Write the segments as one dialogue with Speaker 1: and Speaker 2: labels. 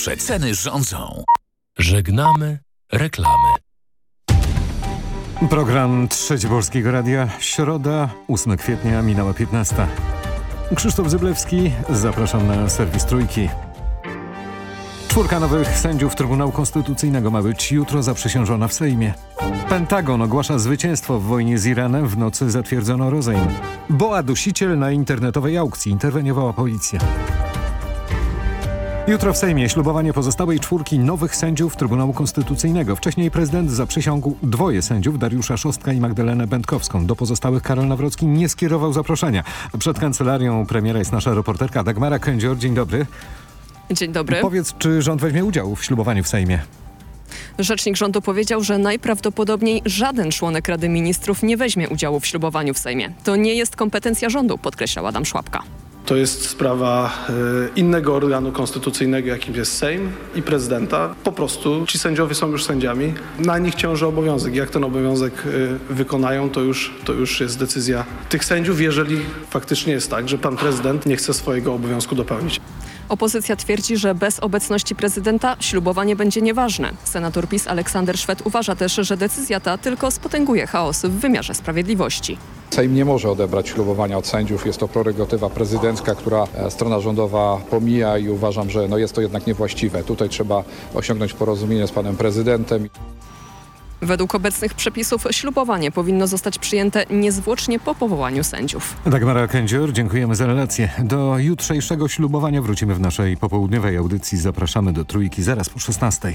Speaker 1: Nasze ceny rządzą.
Speaker 2: Żegnamy reklamy.
Speaker 3: Program Trzeci Polskiego Radia. Środa, 8 kwietnia, minęła 15. Krzysztof Zyblewski, zapraszam na serwis Trójki. Czwórka nowych sędziów Trybunału Konstytucyjnego ma być jutro zaprzysiężona w Sejmie. Pentagon ogłasza zwycięstwo w wojnie z Iranem. W nocy zatwierdzono rozejm. Boa dusiciel na internetowej aukcji. Interweniowała policja. Jutro w Sejmie ślubowanie pozostałej czwórki nowych sędziów Trybunału Konstytucyjnego. Wcześniej prezydent zaprzysiągł dwoje sędziów, Dariusza Szostka i Magdalenę Będkowską. Do pozostałych Karol Nawrocki nie skierował zaproszenia. Przed kancelarią premiera jest nasza reporterka Dagmara Kędzior. Dzień dobry.
Speaker 4: Dzień dobry.
Speaker 3: Powiedz, czy rząd weźmie udział w ślubowaniu w Sejmie?
Speaker 4: Rzecznik rządu powiedział, że najprawdopodobniej żaden członek Rady Ministrów nie weźmie udziału w ślubowaniu w Sejmie. To nie jest kompetencja rządu, podkreślał Adam Szłapka.
Speaker 5: To jest sprawa y, innego organu konstytucyjnego, jakim jest Sejm i prezydenta. Po prostu ci sędziowie są już sędziami. Na nich ciąży obowiązek. Jak ten obowiązek y, wykonają, to już, to już jest decyzja tych sędziów, jeżeli faktycznie jest tak, że pan prezydent nie chce swojego obowiązku dopełnić.
Speaker 4: Opozycja twierdzi, że bez obecności prezydenta ślubowanie będzie nieważne. Senator PiS Aleksander Szwed uważa też, że decyzja ta tylko spotęguje chaos w wymiarze sprawiedliwości.
Speaker 6: Sejm nie może odebrać ślubowania od sędziów. Jest to prerogatywa prezydencka, która strona rządowa pomija i uważam, że no jest to jednak niewłaściwe. Tutaj trzeba osiągnąć porozumienie z panem prezydentem.
Speaker 4: Według obecnych przepisów ślubowanie powinno zostać przyjęte niezwłocznie po powołaniu sędziów.
Speaker 3: Dagmara Kędzior, dziękujemy za relację. Do jutrzejszego ślubowania wrócimy w naszej popołudniowej audycji. Zapraszamy do Trójki zaraz po 16.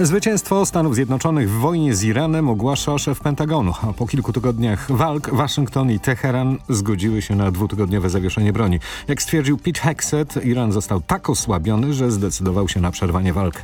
Speaker 3: Zwycięstwo Stanów Zjednoczonych w wojnie z Iranem ogłasza szef Pentagonu. A po kilku tygodniach walk Waszyngton i Teheran zgodziły się na dwutygodniowe zawieszenie broni. Jak stwierdził Pete Hexet, Iran został tak osłabiony, że zdecydował się na przerwanie walk.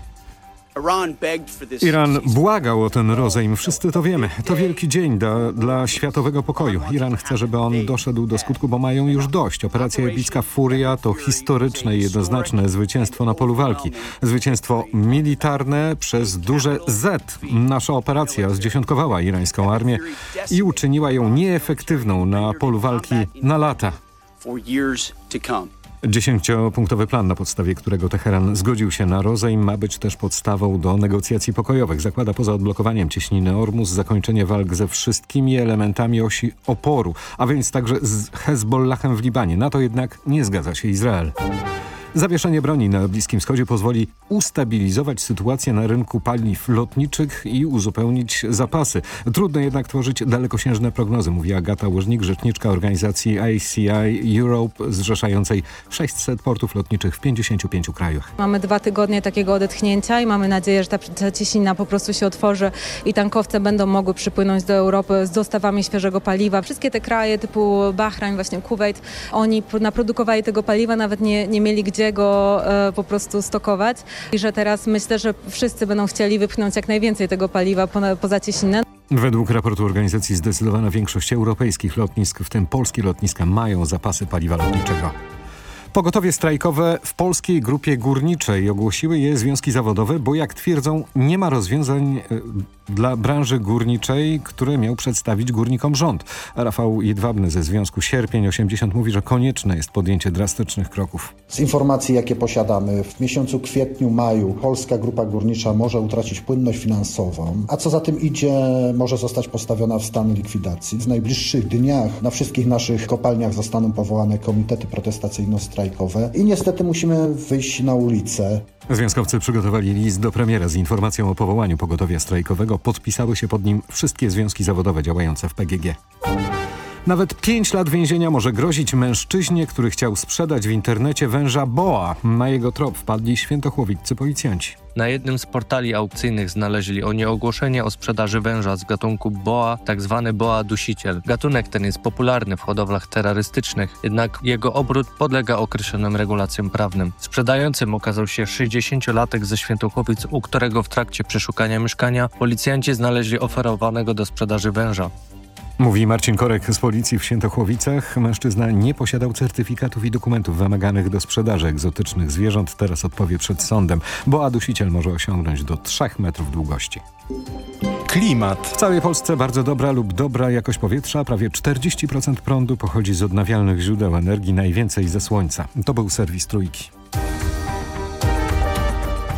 Speaker 3: Iran błagał o ten rozejm, wszyscy to wiemy. To wielki dzień da, dla światowego pokoju. Iran chce, żeby on doszedł do skutku, bo mają już dość. Operacja epicka Furia to historyczne i jednoznaczne zwycięstwo na polu walki. Zwycięstwo militarne przez duże Z. Nasza operacja zdziesiątkowała irańską armię i uczyniła ją nieefektywną na polu walki na lata. Dziesięciopunktowy plan, na podstawie którego Teheran zgodził się na rozejm, ma być też podstawą do negocjacji pokojowych. Zakłada poza odblokowaniem cieśniny Ormus zakończenie walk ze wszystkimi elementami osi oporu, a więc także z Hezbollahem w Libanie. Na to jednak nie zgadza się Izrael. Zawieszenie broni na Bliskim Wschodzie pozwoli ustabilizować sytuację na rynku paliw lotniczych i uzupełnić zapasy. Trudno jednak tworzyć dalekosiężne prognozy, mówi Agata Łożnik, rzeczniczka organizacji ICI Europe zrzeszającej 600 portów lotniczych w 55 krajach.
Speaker 7: Mamy dwa tygodnie takiego odetchnięcia i mamy nadzieję, że ta, ta po prostu się otworzy i tankowce będą mogły przypłynąć do Europy z dostawami świeżego paliwa. Wszystkie te kraje typu Bahrain, właśnie Kuwait, oni naprodukowali tego paliwa, nawet nie, nie mieli gdzie go e, po prostu stokować i że teraz myślę, że wszyscy będą chcieli wypchnąć jak najwięcej tego paliwa po, poza cieśninę.
Speaker 3: Według raportu organizacji zdecydowana większość europejskich lotnisk, w tym polskie lotniska, mają zapasy paliwa lotniczego. Pogotowie strajkowe w Polskiej Grupie Górniczej ogłosiły je związki zawodowe, bo jak twierdzą nie ma rozwiązań dla branży górniczej, które miał przedstawić górnikom rząd. Rafał Jedwabny ze Związku Sierpień 80 mówi, że konieczne jest podjęcie drastycznych kroków.
Speaker 8: Z informacji jakie posiadamy w miesiącu kwietniu, maju Polska Grupa Górnicza może utracić płynność finansową, a co za tym idzie może zostać postawiona w stan likwidacji. W najbliższych dniach na wszystkich naszych kopalniach zostaną powołane komitety protestacyjno-strajkowe i niestety musimy wyjść na ulicę.
Speaker 3: Związkowcy przygotowali list do premiera z informacją o powołaniu pogotowia strajkowego. Podpisały się pod nim wszystkie związki zawodowe działające w PGG. Nawet 5 lat więzienia może grozić mężczyźnie, który chciał sprzedać w internecie węża boa. Na jego trop wpadli świętochłowiccy policjanci.
Speaker 9: Na jednym z portali aukcyjnych znaleźli oni ogłoszenie o sprzedaży węża z gatunku boa, tzw. Tak boa dusiciel. Gatunek ten jest popularny w hodowlach terrorystycznych, jednak jego obrót podlega określonym regulacjom prawnym. Sprzedającym okazał się 60-latek ze Świętochłowic, u którego w trakcie przeszukania mieszkania policjanci znaleźli oferowanego do sprzedaży węża.
Speaker 3: Mówi Marcin Korek z policji w Świętochłowicach. Mężczyzna nie posiadał certyfikatów i dokumentów wymaganych do sprzedaży egzotycznych zwierząt. Teraz odpowie przed sądem, bo dusiciel może osiągnąć do 3 metrów długości.
Speaker 1: Klimat.
Speaker 3: W całej Polsce bardzo dobra lub dobra jakość powietrza. Prawie 40% prądu pochodzi z odnawialnych źródeł energii, najwięcej ze słońca. To był serwis Trójki.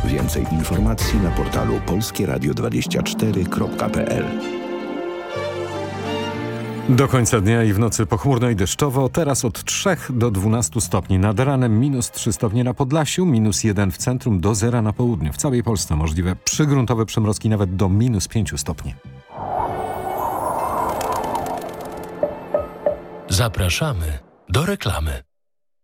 Speaker 1: Więcej informacji na portalu polskieradio24.pl
Speaker 3: Do końca dnia i w nocy pochmurno i deszczowo, teraz od 3 do 12 stopni. Nad ranem minus 3 stopnie na Podlasiu, minus 1 w centrum, do zera na południu. W całej Polsce możliwe przygruntowe przymrozki nawet do minus 5 stopni.
Speaker 2: Zapraszamy do reklamy.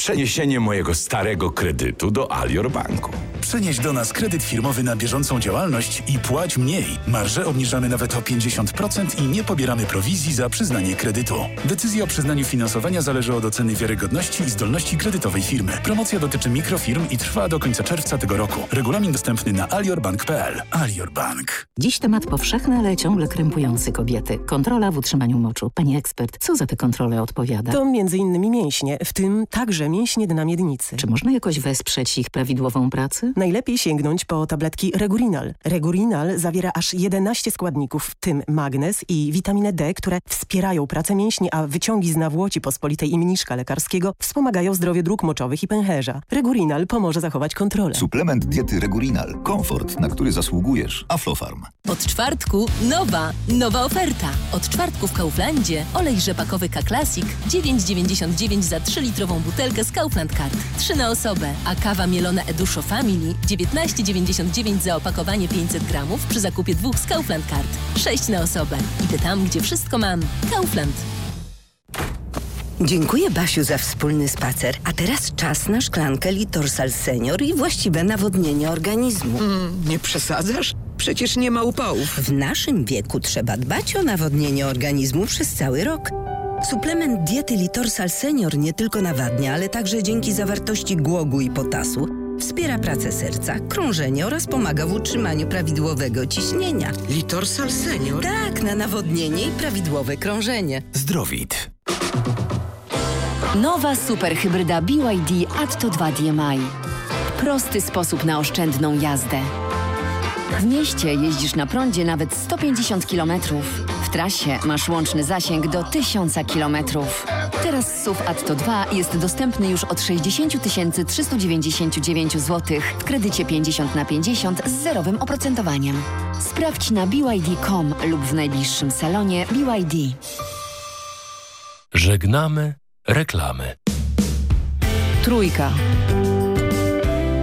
Speaker 10: przeniesienie mojego starego kredytu do Alior Banku.
Speaker 11: Przenieś do nas kredyt firmowy na bieżącą działalność i płać mniej. Marże obniżamy nawet o 50% i nie pobieramy prowizji za przyznanie kredytu. Decyzja o przyznaniu finansowania zależy od oceny wiarygodności i zdolności kredytowej firmy. Promocja dotyczy mikrofirm i trwa do końca czerwca tego roku. Regulamin dostępny na aliorbank.pl. Alior Bank.
Speaker 12: Dziś temat powszechny, ale ciągle krępujący kobiety. Kontrola w utrzymaniu moczu. Pani ekspert, co za te kontrole odpowiada?
Speaker 13: To między innymi mięśnie, w tym także mięśnie dna miednicy.
Speaker 12: Czy można jakoś wesprzeć ich prawidłową pracę?
Speaker 13: Najlepiej sięgnąć po tabletki Regurinal. Regurinal zawiera aż 11 składników, w tym magnez i witaminę D, które wspierają pracę mięśni, a wyciągi z nawłoci pospolitej i mniszka lekarskiego wspomagają zdrowie dróg moczowych i pęcherza. Regurinal pomoże zachować kontrolę.
Speaker 1: Suplement diety Regurinal. Komfort, na który zasługujesz. Aflofarm.
Speaker 14: Od czwartku nowa, nowa oferta. Od czwartku w Kauflandzie olej rzepakowy K-Classic 9,99 za 3-litrową butelkę z Kaufland Card. 3 na osobę, a kawa mielona Eduszo Family 19,99 za opakowanie 500 gramów przy zakupie dwóch z Kaufland Card. 6 na osobę. Idę tam, gdzie wszystko mam. Kaufland.
Speaker 15: Dziękuję Basiu za wspólny spacer. A teraz czas na szklankę Litorsal Senior i właściwe nawodnienie organizmu.
Speaker 16: Mm, nie przesadzasz? Przecież nie ma upałów.
Speaker 15: W naszym wieku trzeba dbać o nawodnienie organizmu przez cały rok. Suplement diety Litorsal Senior nie tylko nawadnia, ale także dzięki zawartości głogu i potasu wspiera pracę serca, krążenie oraz pomaga w utrzymaniu prawidłowego ciśnienia.
Speaker 16: Litorsal Senior?
Speaker 15: Tak, na nawodnienie i prawidłowe krążenie.
Speaker 1: Zdrowit.
Speaker 17: Nowa superhybryda BYD Atto 2 DMI. Prosty sposób na oszczędną jazdę. W mieście jeździsz na prądzie nawet 150 km. W trasie masz łączny zasięg do 1000 km. Teraz SUV Atto 2 jest dostępny już od 60 399 zł w kredycie 50 na 50 z zerowym oprocentowaniem. Sprawdź na BYD.com lub w najbliższym salonie BYD.
Speaker 2: Żegnamy reklamy.
Speaker 18: Trójka.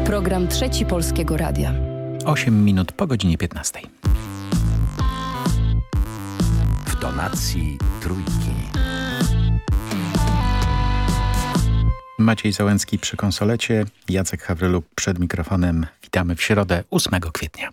Speaker 18: Program Trzeci Polskiego Radia.
Speaker 19: 8 minut po godzinie 15.
Speaker 1: W tonacji trójki.
Speaker 19: Maciej Załęcki przy konsolecie, Jacek Hawryluk przed mikrofonem. Witamy w środę 8 kwietnia.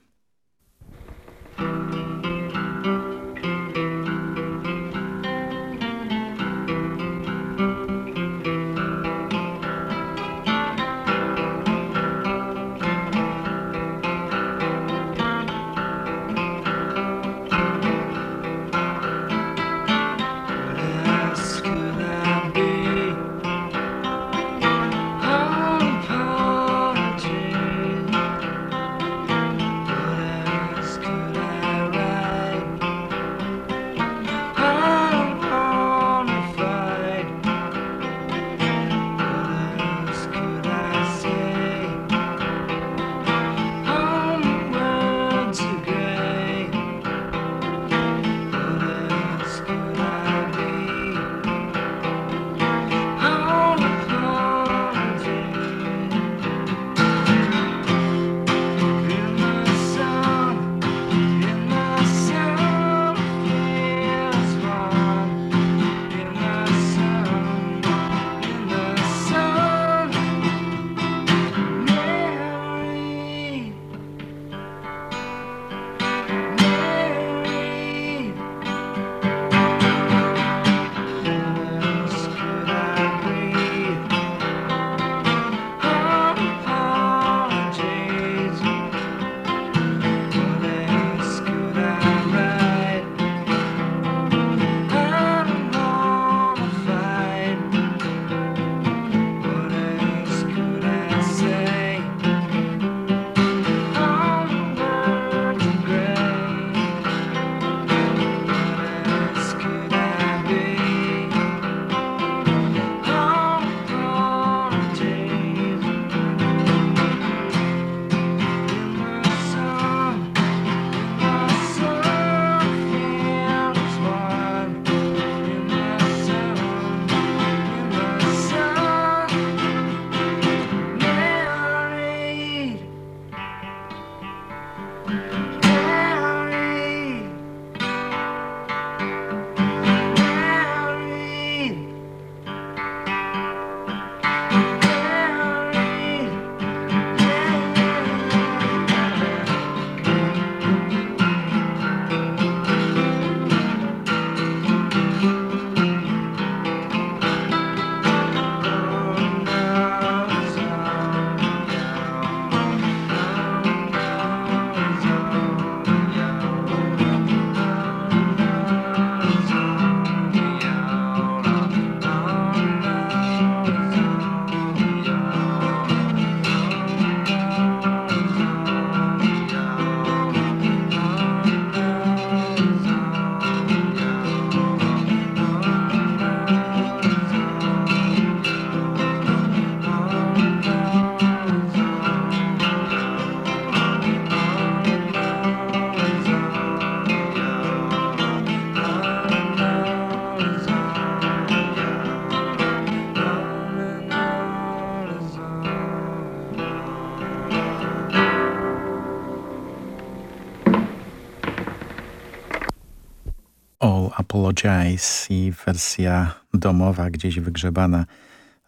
Speaker 19: Apologize i wersja domowa gdzieś wygrzebana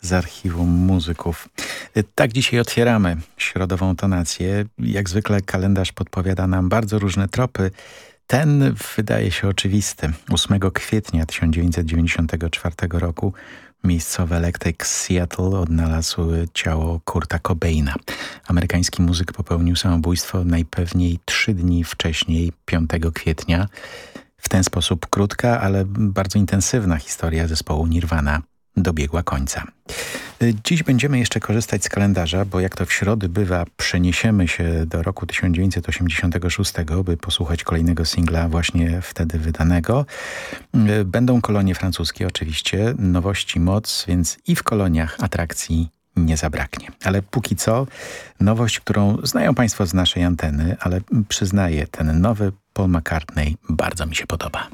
Speaker 19: z archiwum muzyków. Tak dzisiaj otwieramy środową tonację. Jak zwykle kalendarz podpowiada nam bardzo różne tropy. Ten wydaje się oczywisty. 8 kwietnia 1994 roku miejscowy elektryk Seattle odnalazł ciało Kurta Cobaina. Amerykański muzyk popełnił samobójstwo najpewniej trzy dni wcześniej, 5 kwietnia. W ten sposób krótka, ale bardzo intensywna historia zespołu Nirvana dobiegła końca. Dziś będziemy jeszcze korzystać z kalendarza, bo jak to w środy bywa, przeniesiemy się do roku 1986, by posłuchać kolejnego singla właśnie wtedy wydanego. Będą kolonie francuskie oczywiście, nowości moc, więc i w koloniach atrakcji nie zabraknie. Ale póki co nowość, którą znają Państwo z naszej anteny, ale przyznaję, ten nowy Paul McCartney bardzo mi się podoba.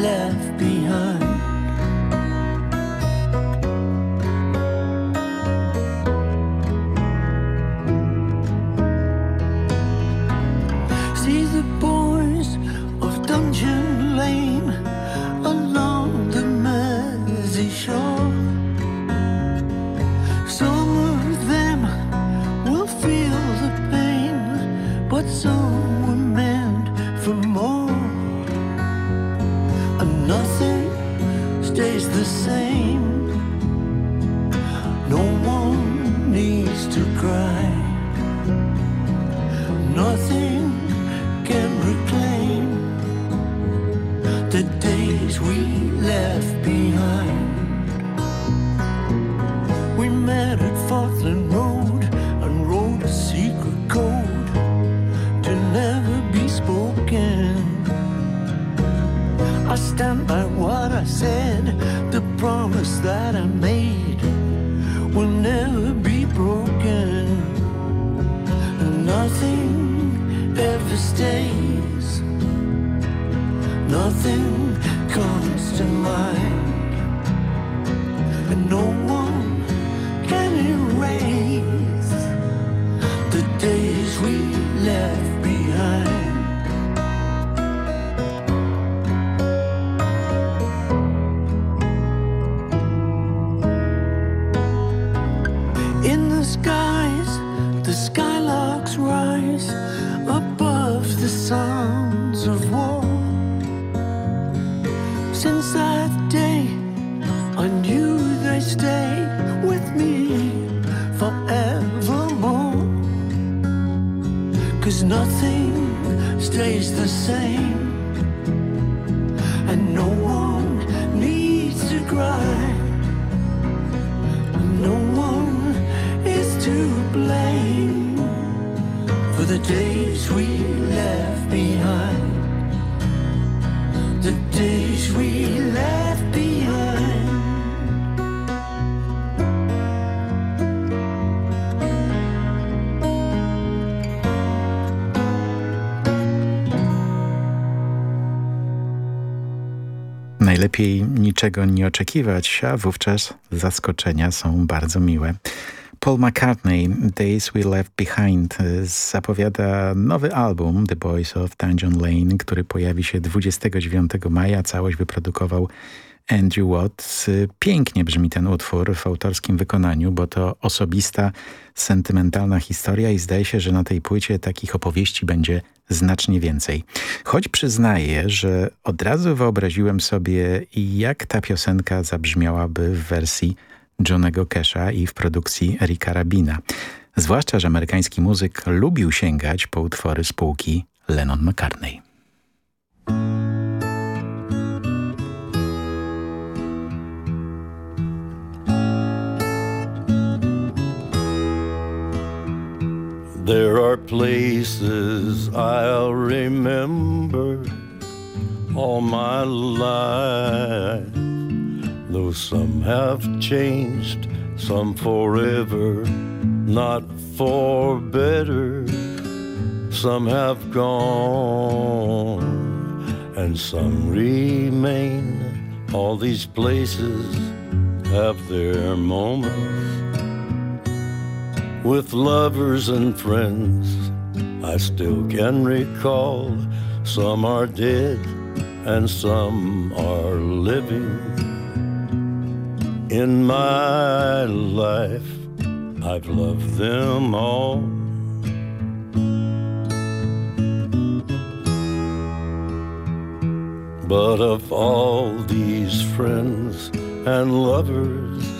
Speaker 19: left. Najlepiej niczego nie oczekiwać, a wówczas zaskoczenia są bardzo miłe. Paul McCartney, Days We Left Behind, zapowiada nowy album The Boys of Dungeon Lane, który pojawi się 29 maja. Całość wyprodukował Andrew Watts. Pięknie brzmi ten utwór w autorskim wykonaniu, bo to osobista, sentymentalna historia i zdaje się, że na tej płycie takich opowieści będzie znacznie więcej. Choć przyznaję, że od razu wyobraziłem sobie, jak ta piosenka zabrzmiałaby w wersji Johnego Casha i w produkcji Erika Rabina. Zwłaszcza, że amerykański muzyk lubił sięgać po utwory spółki Lennon McCartney.
Speaker 20: There are places I'll remember all my life, though some have changed, some forever, not for better. Some have gone, and some remain. All these places have their moments with lovers and friends. I still can recall some are dead and some are living. In my life, I've loved them all. But of all these friends and lovers,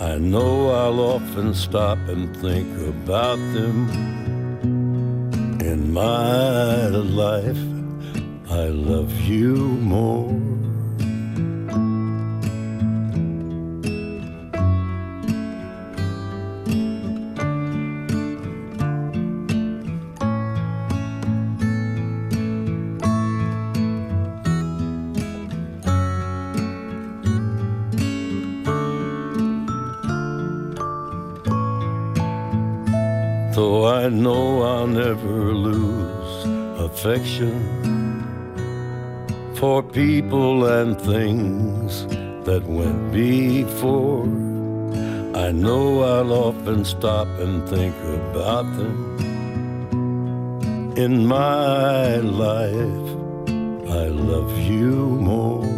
Speaker 20: I know I'll often stop and think about them. In my life, I love you more. Affection for people and things that went before. I know I'll often stop and think about them. In my life, I love you more.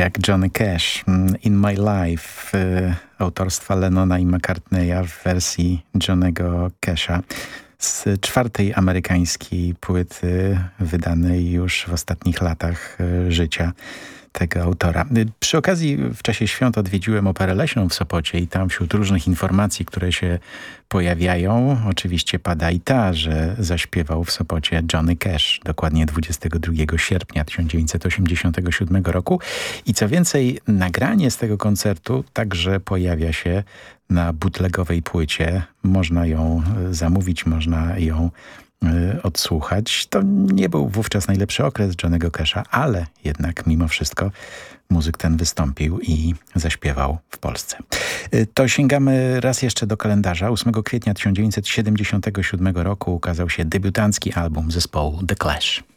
Speaker 19: Jak Johnny Cash, mm, In My Life, y, autorstwa Lennona i McCartneya w wersji Johnnego Casha. Z czwartej amerykańskiej płyty wydanej już w ostatnich latach y, życia tego autora. Przy okazji w czasie świąt odwiedziłem Operę Leśną w Sopocie i tam wśród różnych informacji, które się pojawiają, oczywiście pada i ta, że zaśpiewał w Sopocie Johnny Cash dokładnie 22 sierpnia 1987 roku i co więcej nagranie z tego koncertu także pojawia się na bootlegowej płycie. Można ją e, zamówić, można ją odsłuchać. To nie był wówczas najlepszy okres Johnego Casha, ale jednak mimo wszystko muzyk ten wystąpił i zaśpiewał w Polsce. Y, to sięgamy raz jeszcze do kalendarza. 8 kwietnia 1977 roku ukazał się debiutancki album zespołu The Clash.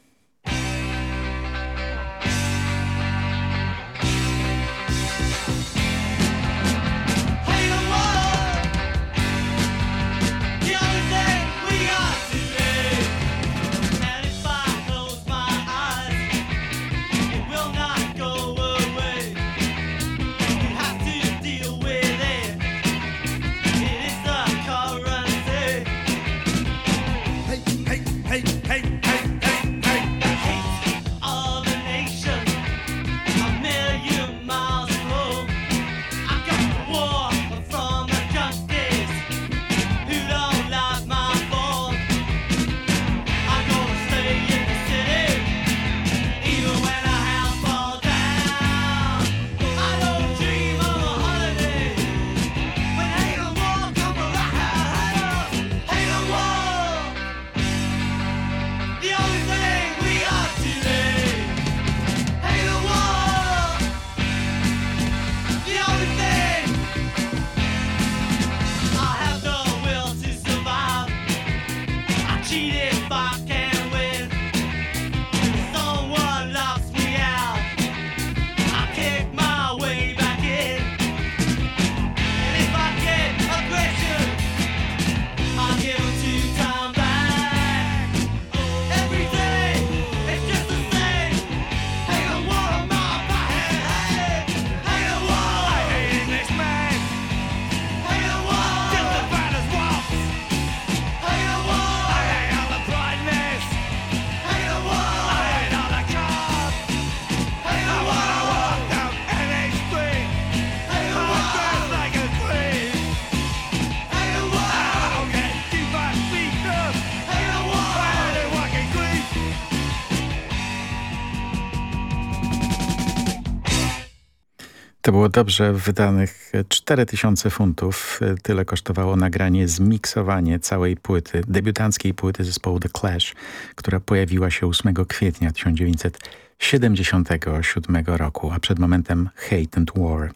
Speaker 19: Było dobrze wydanych 4000 funtów. Tyle kosztowało nagranie, zmiksowanie całej płyty, debiutanckiej płyty zespołu The Clash, która pojawiła się 8 kwietnia 1977 roku, a przed momentem Hate and War.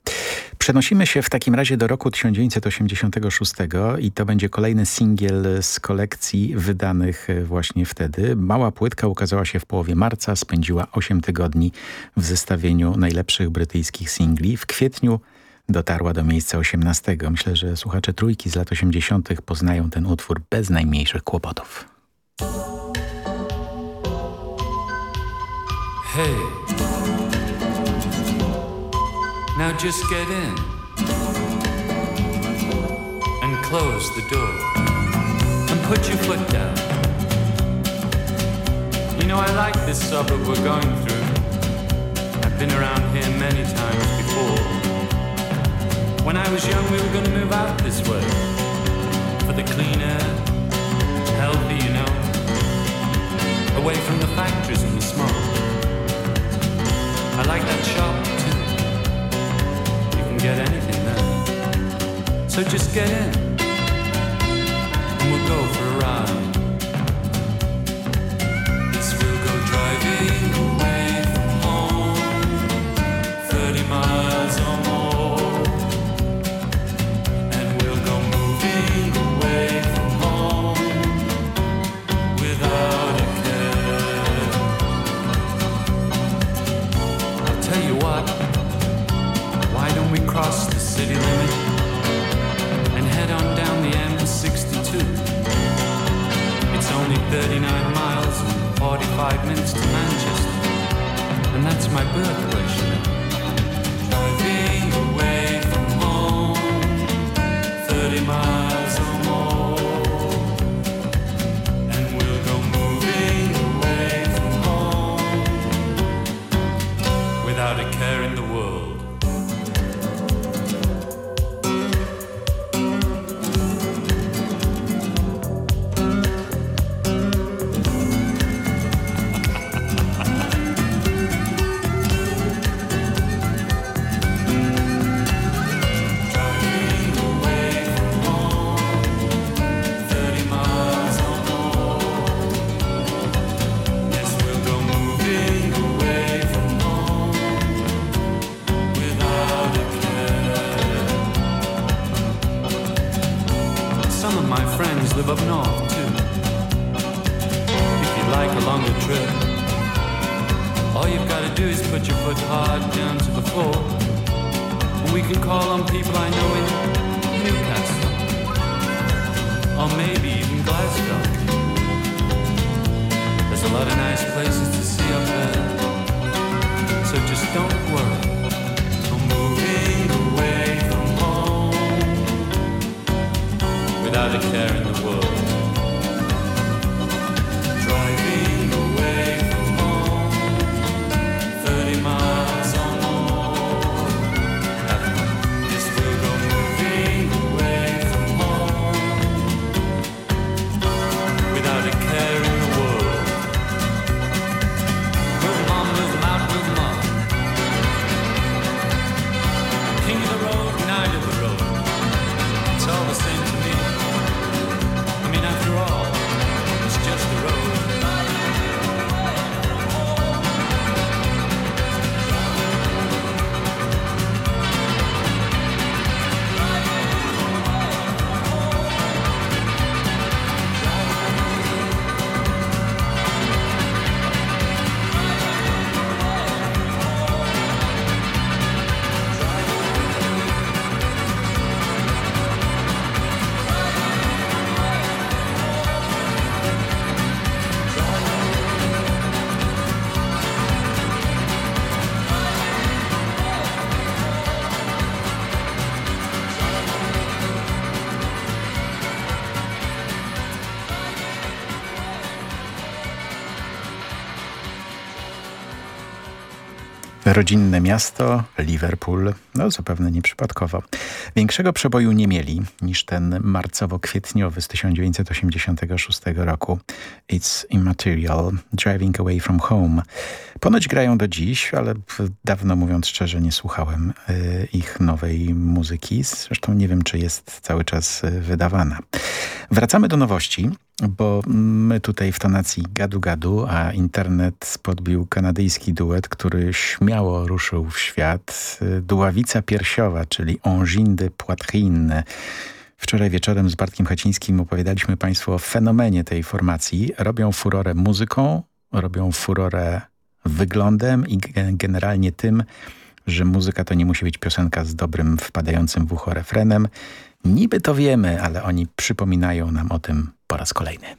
Speaker 19: Przenosimy się w takim razie do roku 1986 i to będzie kolejny singiel z kolekcji wydanych właśnie wtedy. Mała płytka ukazała się w połowie marca, spędziła 8 tygodni w zestawieniu najlepszych brytyjskich singli. W kwietniu dotarła do miejsca 18. Myślę, że słuchacze trójki z lat 80. poznają ten utwór bez najmniejszych kłopotów.
Speaker 21: Hey Now just get in and close the door and put your foot down. You know, I like this suburb we're going through. I've been around here many times before. When I was young, we were going to move out this way for the clean air, healthy, you know, away from the factories and the smoke. I like that shop get anything there. So just get in, and we'll go for a ride. Yes, we'll go driving away 45 minutes to Manchester, and that's my birthplace, you longer trip. All you've got to do is put your foot hard down to the floor. We can call on people I know in Newcastle, or maybe even Glasgow. There's a lot of nice places to see up there, so just don't worry. I'm moving away from home without a care in the world driving
Speaker 19: Rodzinne miasto, Liverpool, no zapewne nieprzypadkowo. Większego przeboju nie mieli niż ten marcowo-kwietniowy z 1986 roku. It's Immaterial, Driving Away from Home. Ponoć grają do dziś, ale dawno mówiąc szczerze nie słuchałem y, ich nowej muzyki. Zresztą nie wiem, czy jest cały czas y, wydawana. Wracamy do nowości bo my tutaj w tonacji gadu-gadu, a internet podbił kanadyjski duet, który śmiało ruszył w świat. Duławica piersiowa, czyli Angine de Poitrine. Wczoraj wieczorem z Bartkiem Chacińskim opowiadaliśmy Państwu o fenomenie tej formacji. Robią furorę muzyką, robią furorę wyglądem i generalnie tym, że muzyka to nie musi być piosenka z dobrym, wpadającym w ucho refrenem. Niby to wiemy, ale oni przypominają nam o tym po raz kolejny.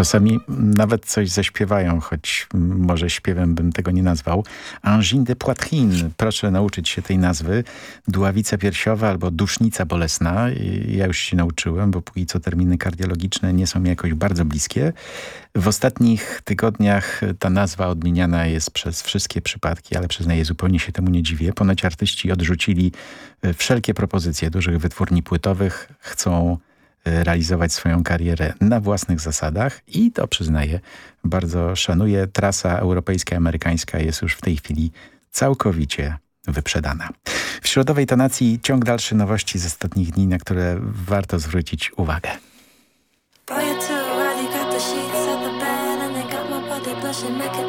Speaker 19: Czasami nawet coś zaśpiewają, choć może śpiewem bym tego nie nazwał. Angine de poitrine. Proszę nauczyć się tej nazwy. Dławica piersiowa albo dusznica bolesna. Ja już się nauczyłem, bo póki co terminy kardiologiczne nie są mi jakoś bardzo bliskie. W ostatnich tygodniach ta nazwa odmieniana jest przez wszystkie przypadki, ale przyznaję, zupełnie się temu nie dziwię. Ponoć artyści odrzucili e, wszelkie propozycje dużych wytwórni płytowych. Chcą realizować swoją karierę na własnych zasadach i to przyznaję, bardzo szanuję. Trasa europejska, amerykańska jest już w tej chwili całkowicie wyprzedana. W środowej tonacji ciąg dalszy nowości z ostatnich dni, na które warto zwrócić uwagę.
Speaker 22: should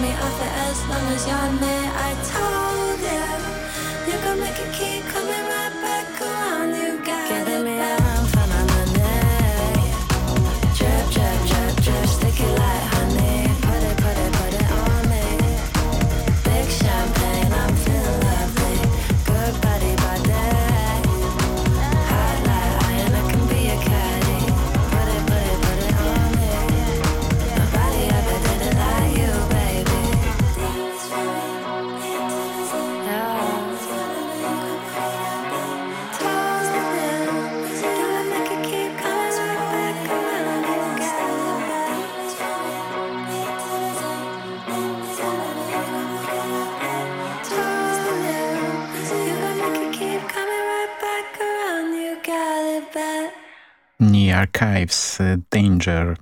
Speaker 22: me off it as long as you're near. I told you, you can make a key.
Speaker 19: keep. Danger.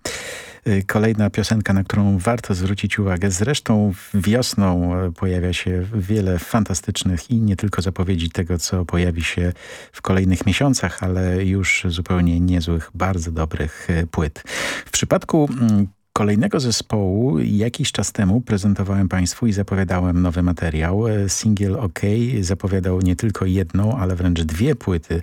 Speaker 19: Y, kolejna piosenka, na którą warto zwrócić uwagę. Zresztą wiosną y, pojawia się wiele fantastycznych i nie tylko zapowiedzi tego, co pojawi się w kolejnych miesiącach, ale już zupełnie niezłych, bardzo dobrych y, płyt. W przypadku mm, kolejnego zespołu jakiś czas temu prezentowałem Państwu i zapowiadałem nowy materiał. Single OK zapowiadał nie tylko jedną, ale wręcz dwie płyty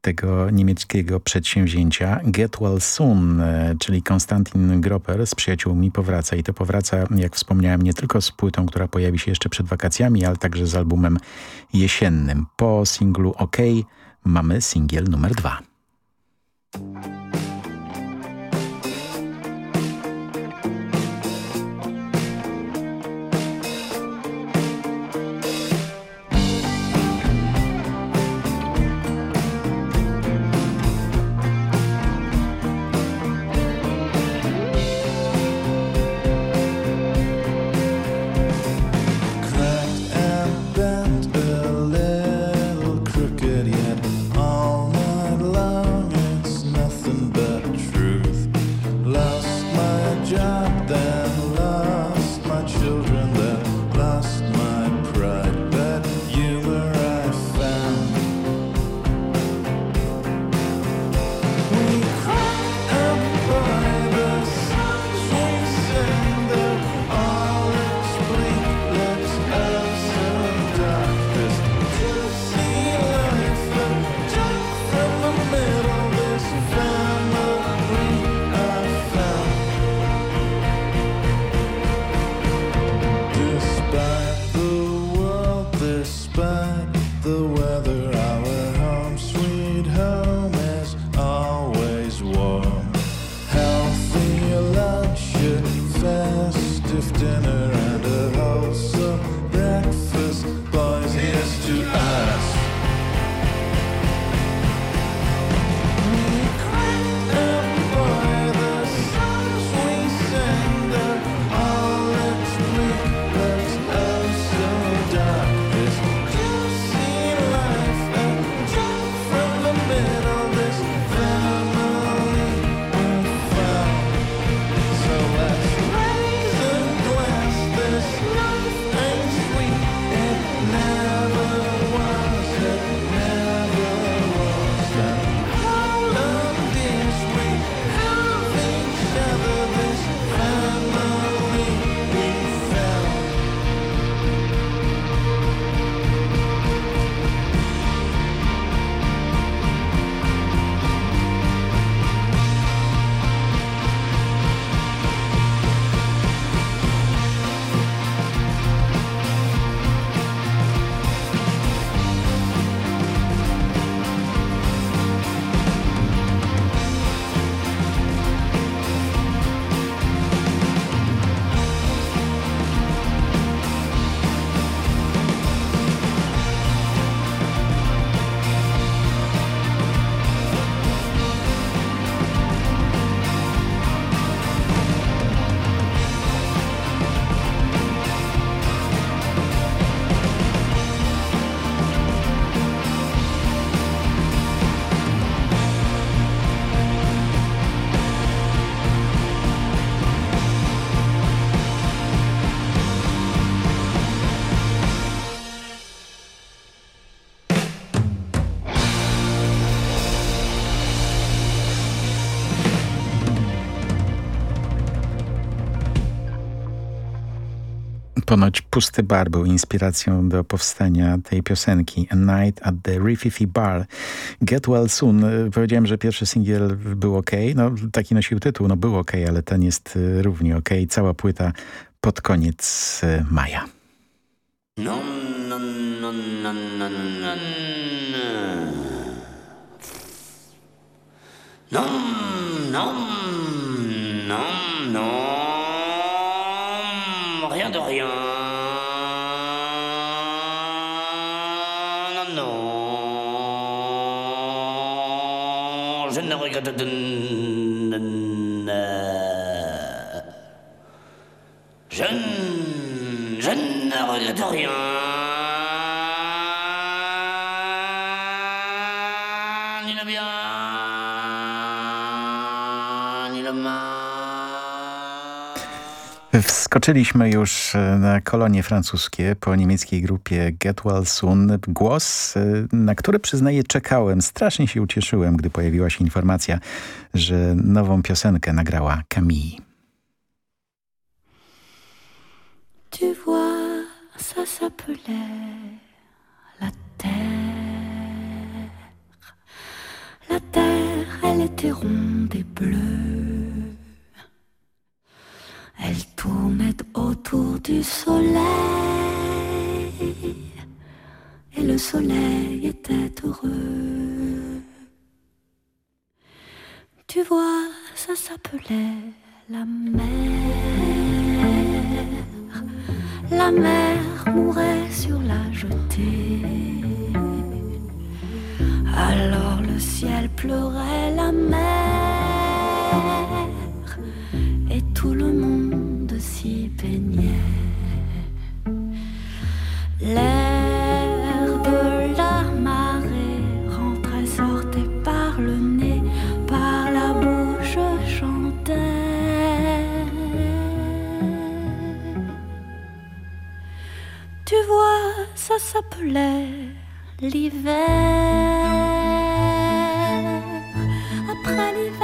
Speaker 19: tego niemieckiego przedsięwzięcia Get Well Soon, e, czyli Konstantin Gropper z przyjaciółmi powraca i to powraca, jak wspomniałem, nie tylko z płytą, która pojawi się jeszcze przed wakacjami, ale także z albumem jesiennym. Po singlu OK mamy singiel numer dwa.
Speaker 23: Ponoć pusty bar był inspiracją do powstania tej piosenki A Night at the Rififi Bar. Get Well Soon. Powiedziałem, że pierwszy singiel był ok. No, taki nosił tytuł. No był ok, ale ten jest y, równie ok. Cała płyta pod koniec y, maja. No, no, no, no, no, no, no. Nom, nom, nom, nom. je ne regrette de euh, Je ne regrette rien. Wskoczyliśmy już e, na kolonie francuskie po niemieckiej grupie Get Well Soon. Głos, e, na który przyznaję czekałem. Strasznie się ucieszyłem, gdy pojawiła się informacja, że nową piosenkę nagrała Camille. Tu vois, ça s'appelait la terre. La terre, elle était ronde tournait autour du soleil et le soleil était heureux. Tu vois, ça s'appelait la mer. La mer mourait sur la jetée. Alors le ciel pleurait la mer et tout le monde L'air de la marée rentrait, sortait par le nez, par la bouche chantait. Tu vois, ça s'appelait l'hiver. Après l'hiver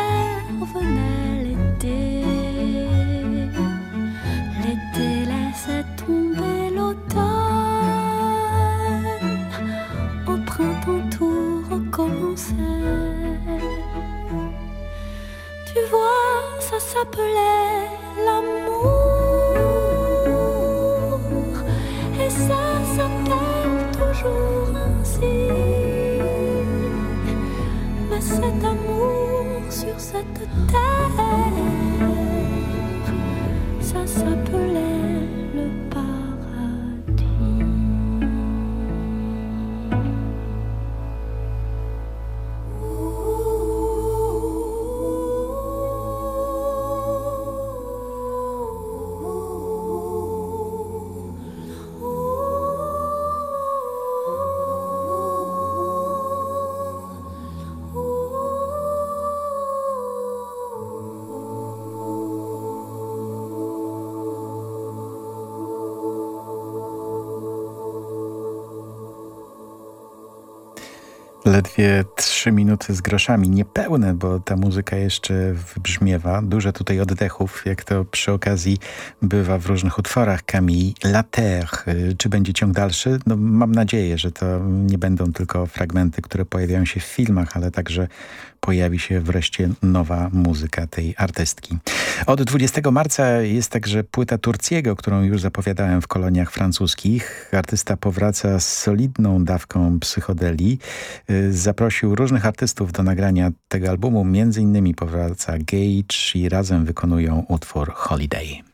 Speaker 24: Ledwie trzy minuty z groszami, niepełne, bo ta muzyka jeszcze wybrzmiewa. Dużo tutaj oddechów, jak to przy okazji bywa w różnych utworach Camille. La Terre. Czy będzie ciąg dalszy? No, mam nadzieję, że to nie będą tylko fragmenty, które pojawiają się w filmach, ale także pojawi się wreszcie nowa muzyka tej artystki. Od 20 marca jest także płyta Turciego, którą już zapowiadałem w koloniach francuskich. Artysta powraca z solidną dawką psychodelii. Zaprosił różnych artystów do nagrania tego albumu, między innymi powraca Gage i razem wykonują utwór Holiday.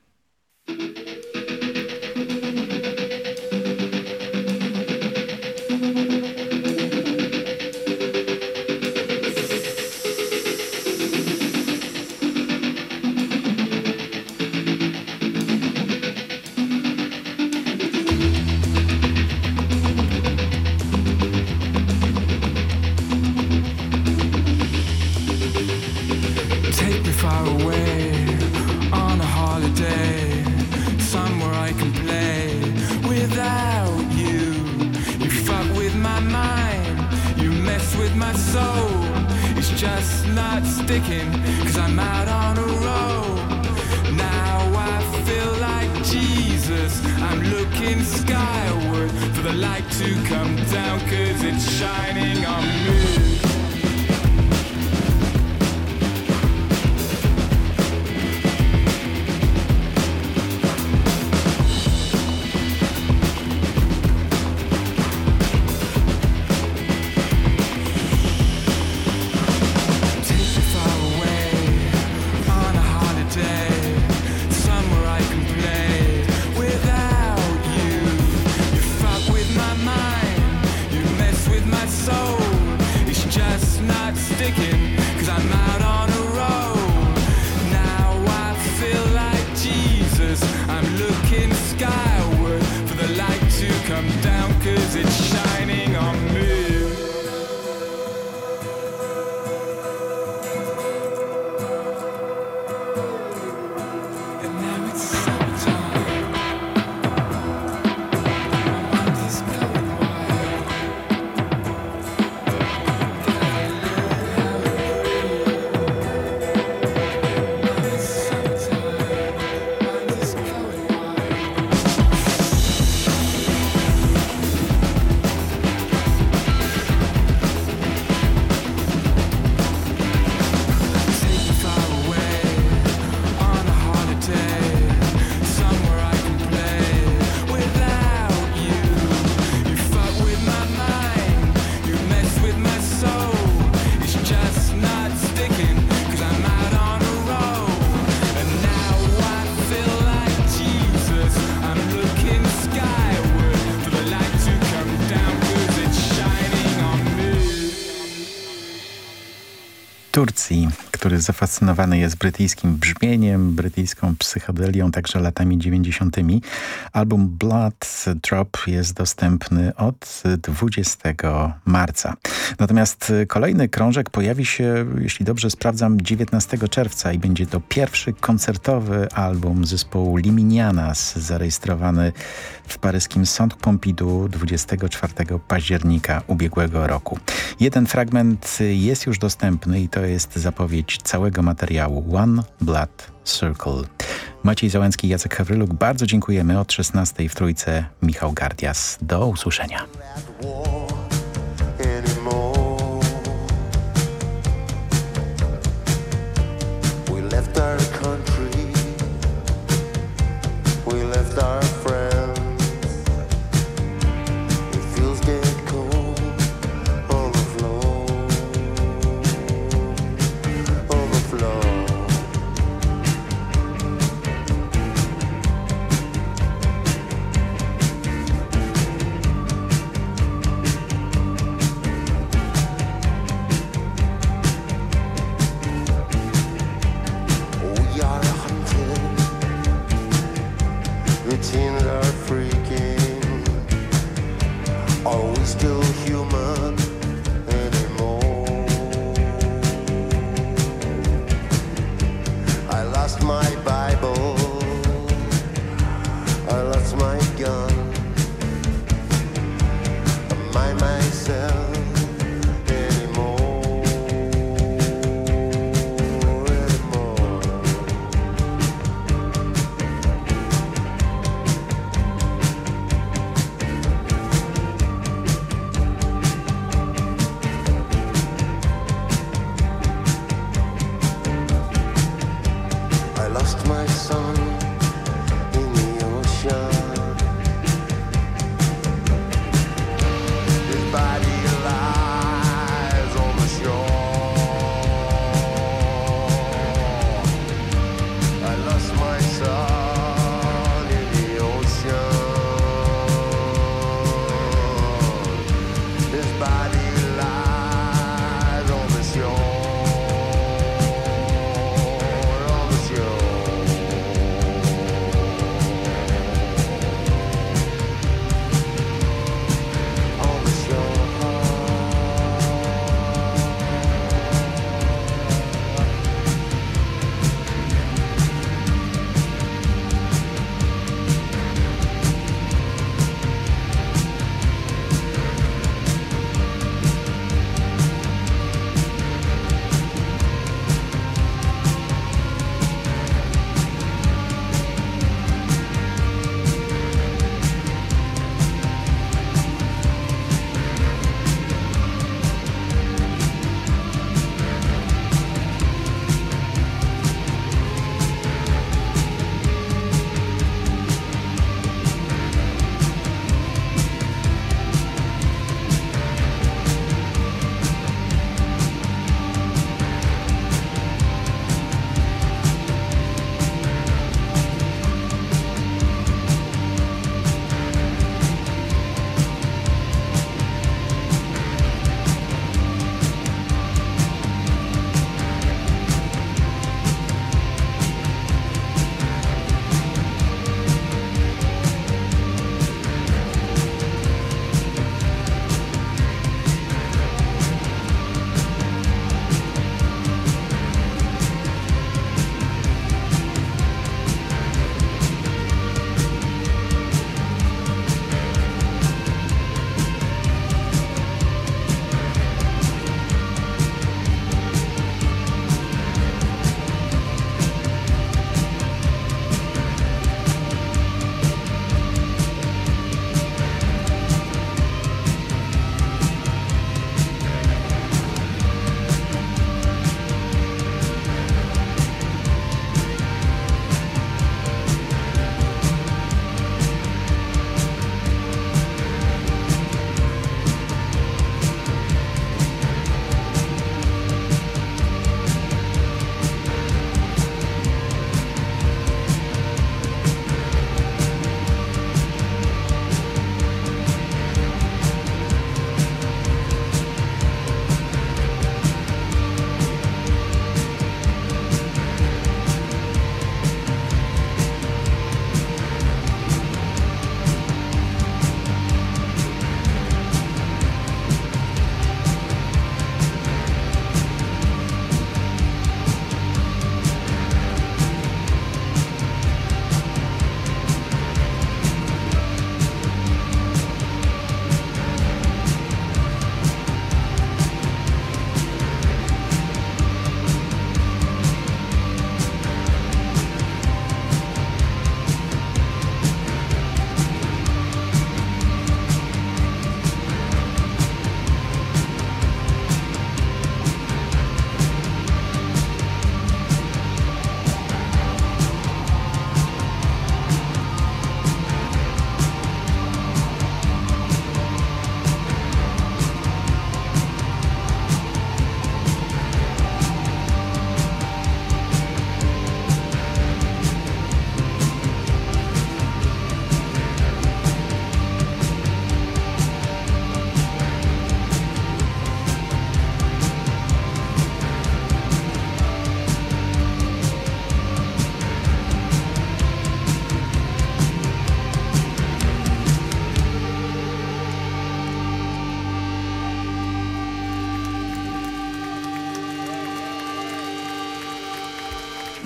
Speaker 24: Zafascynowany jest brytyjskim brzmieniem, brytyjską psychodelią, także latami 90. Album Blood Drop jest dostępny od 20 marca. Natomiast kolejny krążek pojawi się, jeśli dobrze sprawdzam, 19 czerwca i będzie to pierwszy koncertowy album zespołu Liminianas, zarejestrowany w paryskim Centre Pompidou 24 października ubiegłego roku. Jeden fragment jest już dostępny i to jest zapowiedź całego materiału One Blood Circle. Maciej Załęcki, Jacek Hawryluk, bardzo dziękujemy. Od 16 w Trójce Michał Gardias. Do usłyszenia.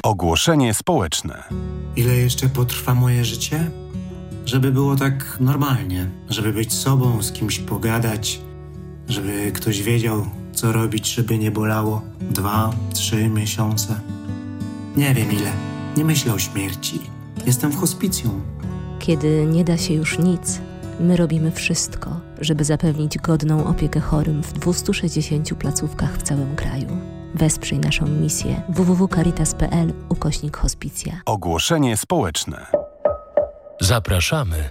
Speaker 25: Ogłoszenie społeczne.
Speaker 26: Ile jeszcze potrwa moje życie? Żeby było tak normalnie, żeby być sobą, z kimś pogadać, żeby ktoś wiedział, co robić, żeby nie bolało. Dwa, trzy miesiące. Nie wiem ile. Nie myślę o śmierci. Jestem w hospicjum.
Speaker 27: Kiedy nie da się już nic, my robimy wszystko, żeby zapewnić godną opiekę chorym w 260 placówkach w całym kraju. Wesprzyj naszą misję www.caritas.pl ukośnik hospicja.
Speaker 25: Ogłoszenie społeczne.
Speaker 2: Zapraszamy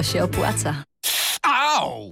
Speaker 27: się opłaca.
Speaker 28: Au!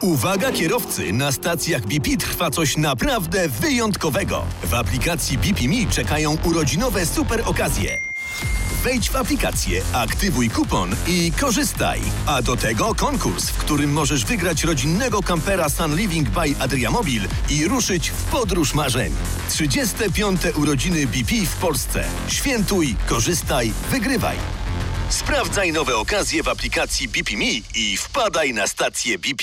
Speaker 29: Uwaga kierowcy, na stacjach BP trwa coś naprawdę wyjątkowego. W aplikacji BP Me czekają urodzinowe super okazje. Wejdź w aplikację, aktywuj kupon i korzystaj. A do tego konkurs, w którym możesz wygrać rodzinnego kampera Sun Living by Adriamobil i ruszyć w podróż marzeń. 35. urodziny BP w Polsce. Świętuj, korzystaj, wygrywaj. Sprawdzaj nowe okazje w aplikacji BP Me i wpadaj na stację BP.